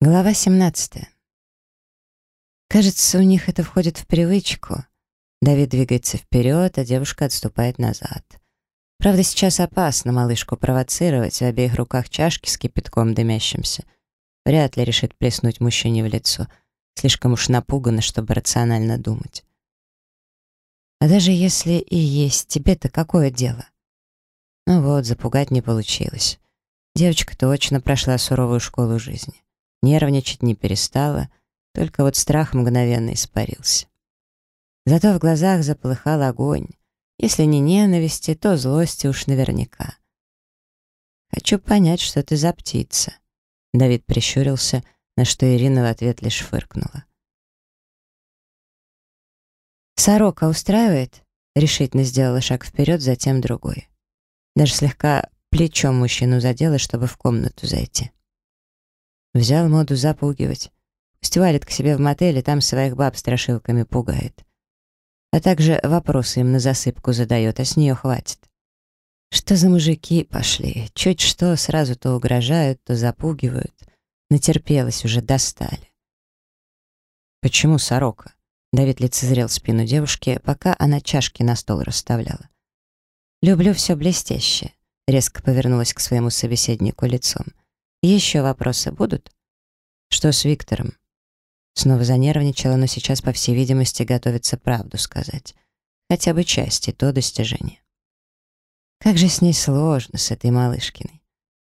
Глава 17. Кажется, у них это входит в привычку. Давид двигается вперед, а девушка отступает назад. Правда, сейчас опасно малышку провоцировать, в обеих руках чашки с кипятком дымящимся. Вряд ли решит плеснуть мужчине в лицо. Слишком уж напугана, чтобы рационально думать. А даже если и есть, тебе-то какое дело? Ну вот, запугать не получилось. Девочка точно прошла суровую школу жизни. Нервничать не перестала, только вот страх мгновенно испарился. Зато в глазах заполыхал огонь. Если не ненависти, то злости уж наверняка. «Хочу понять, что ты за птица». Давид прищурился, на что Ирина в ответ лишь фыркнула. «Сорока устраивает?» Решительно сделала шаг вперед, затем другой. Даже слегка плечом мужчину задела, чтобы в комнату зайти. Взял моду запугивать. Пусть валит к себе в мотеле, там своих баб страшилками пугает. А также вопросы им на засыпку задает, а с нее хватит. Что за мужики пошли? Чуть что, сразу то угрожают, то запугивают. Натерпелась уже, достали. Почему сорока? Давид лицезрел спину девушки, пока она чашки на стол расставляла. «Люблю все блестящее», — резко повернулась к своему собеседнику лицом. Еще вопросы будут? Что с Виктором? Снова занервничала, но сейчас, по всей видимости, готовится правду сказать. Хотя бы части, то достижение. Как же с ней сложно, с этой малышкиной.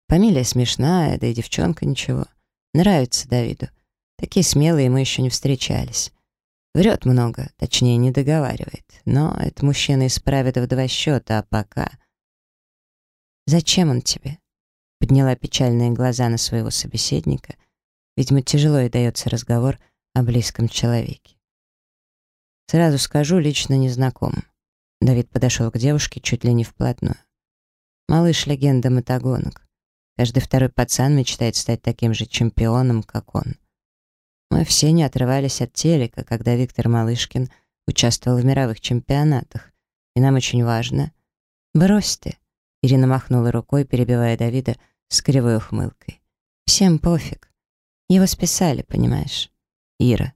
Фамилия смешная, да и девчонка ничего. Нравится Давиду. Такие смелые мы еще не встречались. Врет много, точнее, не договаривает. Но это мужчина исправит в два счета, а пока... «Зачем он тебе?» Подняла печальные глаза на своего собеседника. Видимо, тяжело и дается разговор о близком человеке. Сразу скажу, лично не знаком. Давид подошел к девушке чуть ли не вплотную. Малыш — легенда мотогонок. Каждый второй пацан мечтает стать таким же чемпионом, как он. Мы все не отрывались от телека, когда Виктор Малышкин участвовал в мировых чемпионатах. И нам очень важно. Брось ты. Ирина махнула рукой, перебивая Давида с кривой ухмылкой. «Всем пофиг. Его списали, понимаешь? Ира».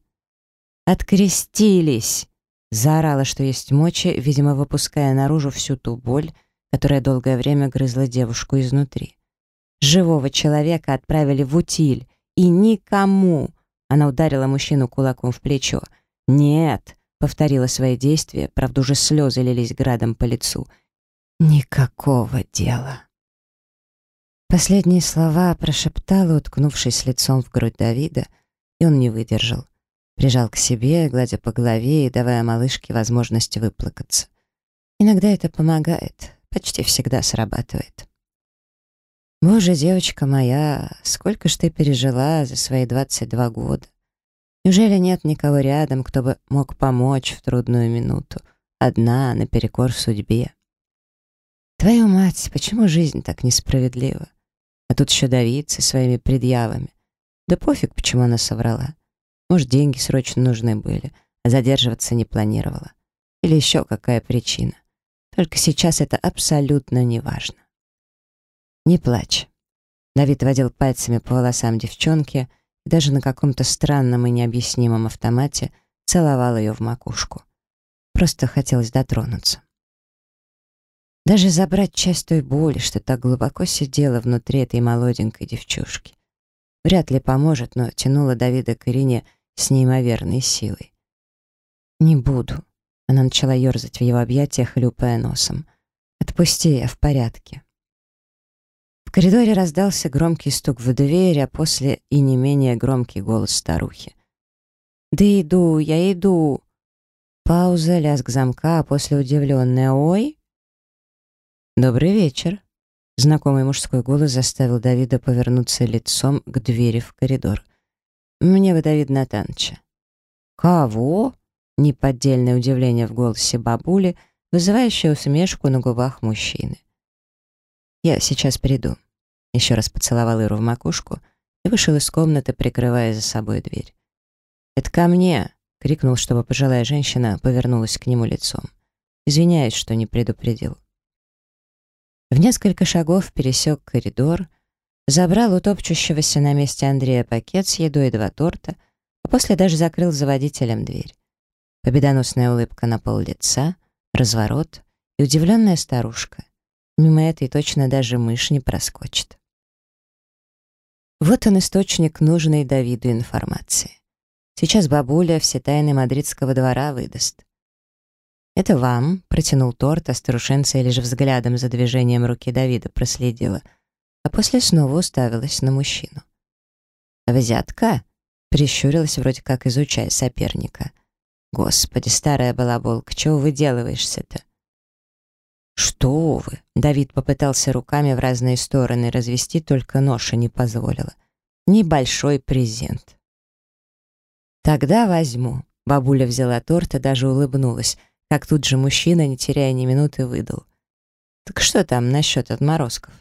«Открестились!» Заорала, что есть мочи, видимо, выпуская наружу всю ту боль, которая долгое время грызла девушку изнутри. Живого человека отправили в утиль, и никому. Она ударила мужчину кулаком в плечо. «Нет», — повторила свои действия, правда, уже слезы лились градом по лицу — Никакого дела. Последние слова прошептала, уткнувшись лицом в грудь Давида, и он не выдержал. Прижал к себе, гладя по голове и давая малышке возможность выплакаться. Иногда это помогает, почти всегда срабатывает. «Боже, девочка моя, сколько ж ты пережила за свои 22 года? Неужели нет никого рядом, кто бы мог помочь в трудную минуту? Одна, наперекор судьбе?» Твою мать, почему жизнь так несправедлива? А тут еще Давид со своими предъявами. Да пофиг, почему она соврала. Может, деньги срочно нужны были, а задерживаться не планировала. Или еще какая причина. Только сейчас это абсолютно не важно. Не плачь. Давид водил пальцами по волосам девчонки и даже на каком-то странном и необъяснимом автомате целовал ее в макушку. Просто хотелось дотронуться. Даже забрать часть той боли, что так глубоко сидела внутри этой молоденькой девчушки. Вряд ли поможет, но тянула Давида к Ирине с неимоверной силой. «Не буду», — она начала ерзать в его объятиях, хлюпая носом. «Отпусти, я в порядке». В коридоре раздался громкий стук в дверь, а после и не менее громкий голос старухи. «Да иду, я иду!» Пауза, лязг замка, а после удивленная «Ой!» «Добрый вечер!» Знакомый мужской голос заставил Давида повернуться лицом к двери в коридор. «Мне бы Давид Натановича». «Кого?» Неподдельное удивление в голосе бабули, вызывающее усмешку на губах мужчины. «Я сейчас приду». Еще раз поцеловал Иру в макушку и вышел из комнаты, прикрывая за собой дверь. «Это ко мне!» — крикнул, чтобы пожилая женщина повернулась к нему лицом. «Извиняюсь, что не предупредил». В несколько шагов пересек коридор, забрал у топчущегося на месте Андрея пакет с едой и два торта, а после даже закрыл за водителем дверь. Победоносная улыбка на пол лица, разворот и удивленная старушка. Мимо этой точно даже мышь не проскочит. Вот он источник нужной Давиду информации. Сейчас бабуля все тайны мадридского двора выдаст. «Это вам», — протянул торт, а старушенция лишь взглядом за движением руки Давида проследила, а после снова уставилась на мужчину. «Взятка?» — прищурилась, вроде как изучая соперника. «Господи, старая балаболка, чего выделываешься-то?» «Что вы?» — Давид попытался руками в разные стороны развести, только ноша не позволила. «Небольшой презент». «Тогда возьму». Бабуля взяла торт и даже улыбнулась, как тут же мужчина, не теряя ни минуты, выдал. «Так что там насчет отморозков?»